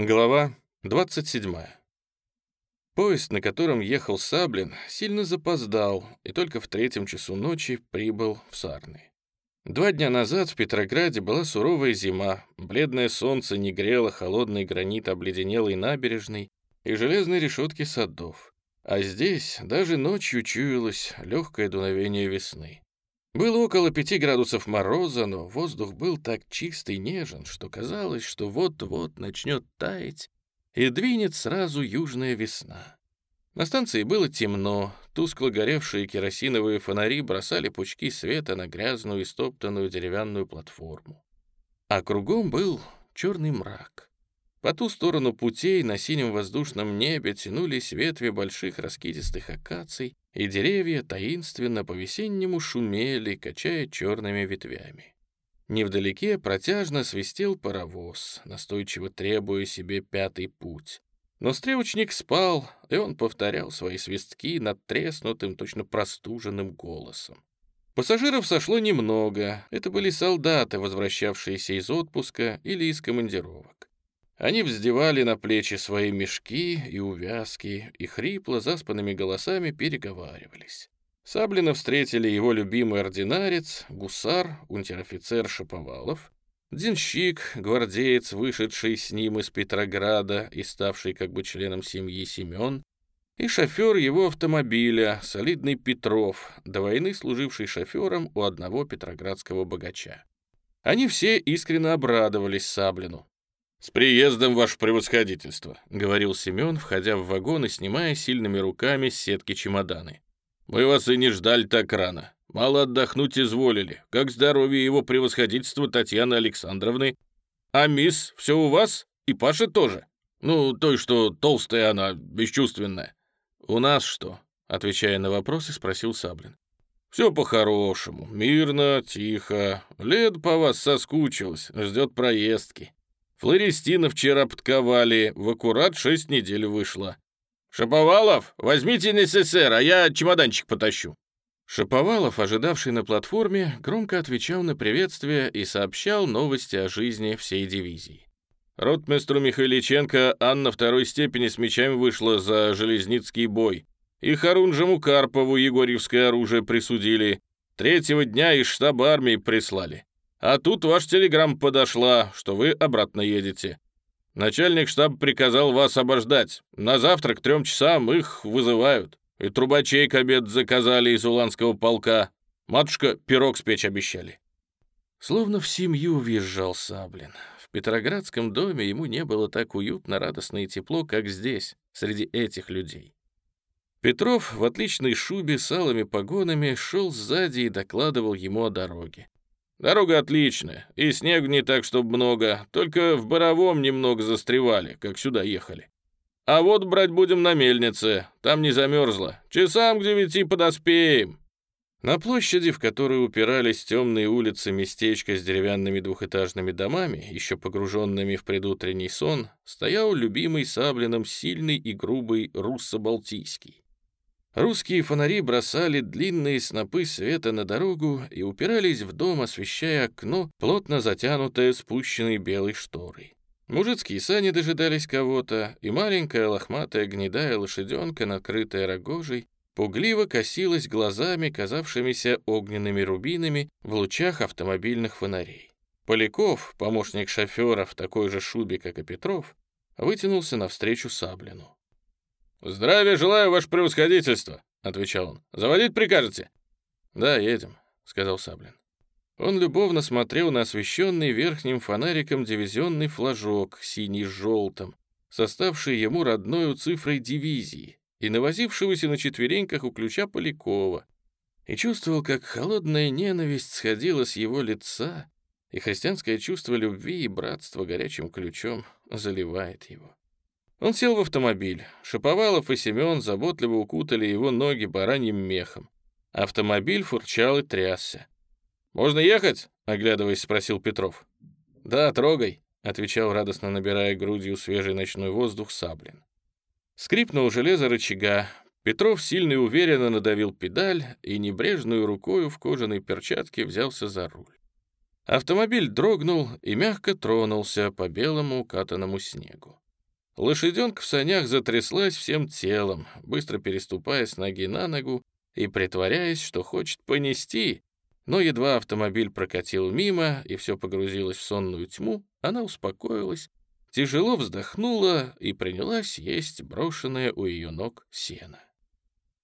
Глава 27. Поезд, на котором ехал Саблин, сильно запоздал и только в третьем часу ночи прибыл в Сарны. Два дня назад в Петрограде была суровая зима, бледное солнце не грело холодный гранит обледенелой набережной и железной решетки садов. А здесь даже ночью чуялось легкое дуновение весны. Было около пяти градусов мороза, но воздух был так чистый и нежен, что казалось, что вот-вот начнет таять и двинет сразу южная весна. На станции было темно, тускло горевшие керосиновые фонари бросали пучки света на грязную и стоптанную деревянную платформу. А кругом был черный мрак. По ту сторону путей на синем воздушном небе тянулись ветви больших раскидистых акаций, и деревья таинственно по-весеннему шумели, качая черными ветвями. Невдалеке протяжно свистел паровоз, настойчиво требуя себе пятый путь. Но стрелочник спал, и он повторял свои свистки над треснутым, точно простуженным голосом. Пассажиров сошло немного. Это были солдаты, возвращавшиеся из отпуска или из командировок. Они вздевали на плечи свои мешки и увязки и хрипло заспанными голосами переговаривались. Саблина встретили его любимый ординарец, гусар, унтер-офицер Шаповалов, денщик, гвардеец, вышедший с ним из Петрограда и ставший как бы членом семьи Семен, и шофер его автомобиля, солидный Петров, до войны служивший шофером у одного петроградского богача. Они все искренне обрадовались Саблину. «С приездом, ваше превосходительство», — говорил Семен, входя в вагон и снимая сильными руками с сетки чемоданы. «Мы вас и не ждали так рано. Мало отдохнуть изволили. Как здоровье его превосходительства Татьяны Александровны? А мисс, все у вас? И Паша тоже? Ну, той, что толстая она, бесчувственная. У нас что?» Отвечая на вопросы, спросил Саблин. «Все по-хорошему, мирно, тихо. Лед по вас соскучилась, ждет проездки. Флористина вчера подковали, в аккурат шесть недель вышло. «Шаповалов, возьмите НССР, а я чемоданчик потащу». Шаповалов, ожидавший на платформе, громко отвечал на приветствие и сообщал новости о жизни всей дивизии. Ротмистру Михайличенко Анна второй степени с мечами вышла за Железницкий бой. И Харунжему Карпову Егорьевское оружие присудили. Третьего дня из штаба армии прислали. А тут ваш телеграмм подошла, что вы обратно едете. Начальник штаба приказал вас обождать. На завтра к трем часам их вызывают. И трубачей к обед заказали из уланского полка. Матушка пирог спечь обещали». Словно в семью въезжал Саблин. В Петроградском доме ему не было так уютно, радостно и тепло, как здесь, среди этих людей. Петров в отличной шубе с алыми погонами шел сзади и докладывал ему о дороге. Дорога отличная, и снег не так, чтобы много, только в Боровом немного застревали, как сюда ехали. А вот брать будем на мельнице, там не замерзло. Часам к девяти подоспеем». На площади, в которой упирались темные улицы местечка с деревянными двухэтажными домами, еще погруженными в предутренний сон, стоял любимый Саблином сильный и грубый руссо-балтийский. Русские фонари бросали длинные снопы света на дорогу и упирались в дом, освещая окно, плотно затянутое спущенной белой шторой. Мужицкие сани дожидались кого-то, и маленькая лохматая гнедая лошаденка, накрытая рогожей, пугливо косилась глазами, казавшимися огненными рубинами в лучах автомобильных фонарей. Поляков, помощник шофера в такой же шубе, как и Петров, вытянулся навстречу Саблину. «Здравия желаю, ваше превосходительство», — отвечал он. «Заводить прикажете?» «Да, едем», — сказал Саблин. Он любовно смотрел на освещенный верхним фонариком дивизионный флажок, синий с желтым, составший ему родною цифрой дивизии, и навозившегося на четвереньках у ключа Полякова, и чувствовал, как холодная ненависть сходила с его лица, и христианское чувство любви и братства горячим ключом заливает его. Он сел в автомобиль. Шаповалов и Семен заботливо укутали его ноги бараньим мехом. Автомобиль фурчал и трясся. «Можно ехать?» — оглядываясь, спросил Петров. «Да, трогай», — отвечал радостно, набирая грудью свежий ночной воздух Саблин. Скрипнул железо рычага. Петров сильно и уверенно надавил педаль и небрежную рукою в кожаной перчатке взялся за руль. Автомобиль дрогнул и мягко тронулся по белому укатанному снегу. Лошаденка в санях затряслась всем телом, быстро переступая с ноги на ногу и притворяясь, что хочет понести, но едва автомобиль прокатил мимо и все погрузилось в сонную тьму, она успокоилась, тяжело вздохнула и принялась есть брошенное у ее ног сено.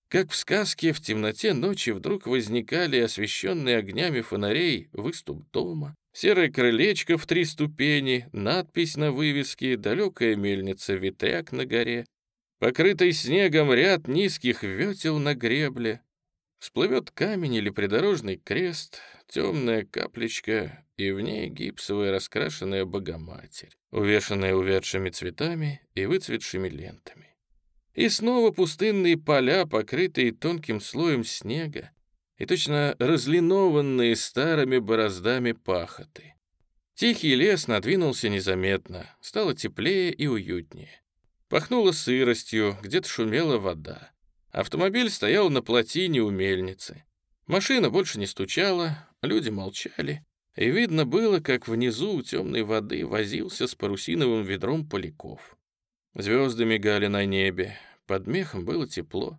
Как в сказке, в темноте ночи вдруг возникали освещенные огнями фонарей выступ дома, серое крылечко в три ступени, надпись на вывеске, далекая мельница ветряк на горе, покрытый снегом ряд низких ветел на гребле, всплывет камень или придорожный крест, темная каплечка, и в ней гипсовая раскрашенная Богоматерь, увешанная увядшими цветами и выцветшими лентами. И снова пустынные поля, покрытые тонким слоем снега, и точно разлинованные старыми бороздами пахоты. Тихий лес надвинулся незаметно, стало теплее и уютнее. Пахнуло сыростью, где-то шумела вода. Автомобиль стоял на плотине у мельницы. Машина больше не стучала, люди молчали, и видно было, как внизу у темной воды возился с парусиновым ведром Поляков. Звезды мигали на небе, под мехом было тепло.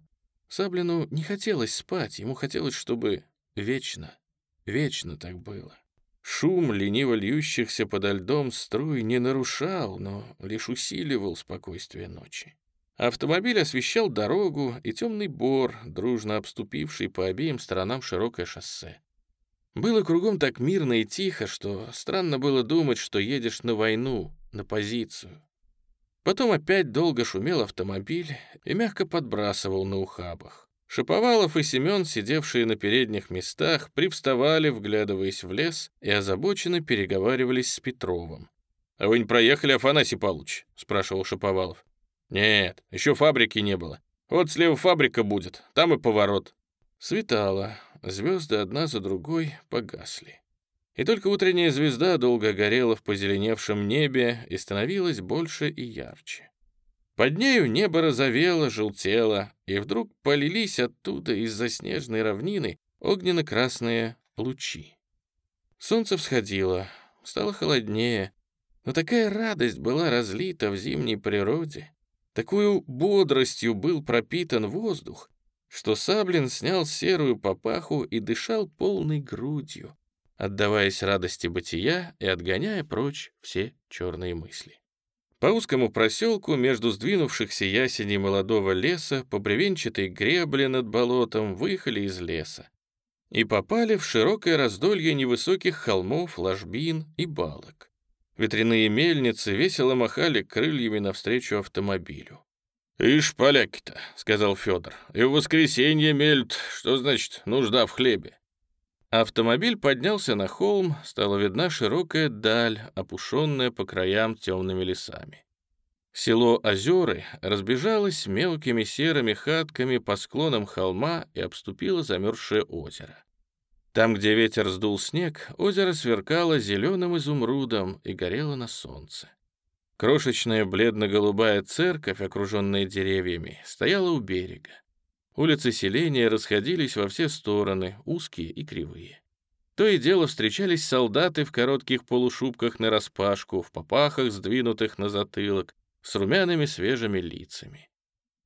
Саблину не хотелось спать, ему хотелось, чтобы вечно, вечно так было. Шум лениво льющихся подо льдом струй не нарушал, но лишь усиливал спокойствие ночи. Автомобиль освещал дорогу и темный бор, дружно обступивший по обеим сторонам широкое шоссе. Было кругом так мирно и тихо, что странно было думать, что едешь на войну, на позицию. Потом опять долго шумел автомобиль и мягко подбрасывал на ухабах. Шиповалов и Семен, сидевшие на передних местах, привставали, вглядываясь в лес, и озабоченно переговаривались с Петровым. «А вы не проехали, Афанасий Павлович?» — спрашивал Шиповалов. «Нет, еще фабрики не было. Вот слева фабрика будет, там и поворот». Светало, звезды одна за другой погасли. И только утренняя звезда долго горела в позеленевшем небе и становилась больше и ярче. Под нею небо розовело, желтело, и вдруг полились оттуда из-за снежной равнины огненно-красные лучи. Солнце всходило, стало холоднее, но такая радость была разлита в зимней природе, такую бодростью был пропитан воздух, что Саблин снял серую папаху и дышал полной грудью, отдаваясь радости бытия и отгоняя прочь все черные мысли. По узкому проселку между сдвинувшихся ясеней молодого леса по бревенчатой гребле над болотом выехали из леса и попали в широкое раздолье невысоких холмов, ложбин и балок. Ветряные мельницы весело махали крыльями навстречу автомобилю. «Ишь, поляки-то», — сказал Федор, — «и в воскресенье мельт, что значит нужда в хлебе?» Автомобиль поднялся на холм, стала видна широкая даль, опушенная по краям темными лесами. Село Озеры разбежалось мелкими серыми хатками по склонам холма и обступило замерзшее озеро. Там, где ветер сдул снег, озеро сверкало зеленым изумрудом и горело на солнце. Крошечная бледно-голубая церковь, окруженная деревьями, стояла у берега. Улицы селения расходились во все стороны, узкие и кривые. То и дело встречались солдаты в коротких полушубках нараспашку, в попахах, сдвинутых на затылок, с румяными свежими лицами.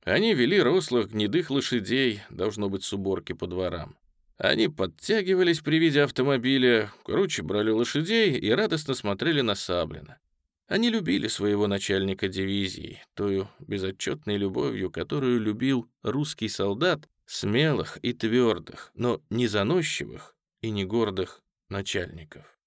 Они вели рослых гнедых лошадей, должно быть, с уборки по дворам. Они подтягивались при виде автомобиля, короче, брали лошадей и радостно смотрели на Саблина. Они любили своего начальника дивизии, тою безотчетной любовью, которую любил русский солдат, смелых и твердых, но не заносчивых и не гордых начальников.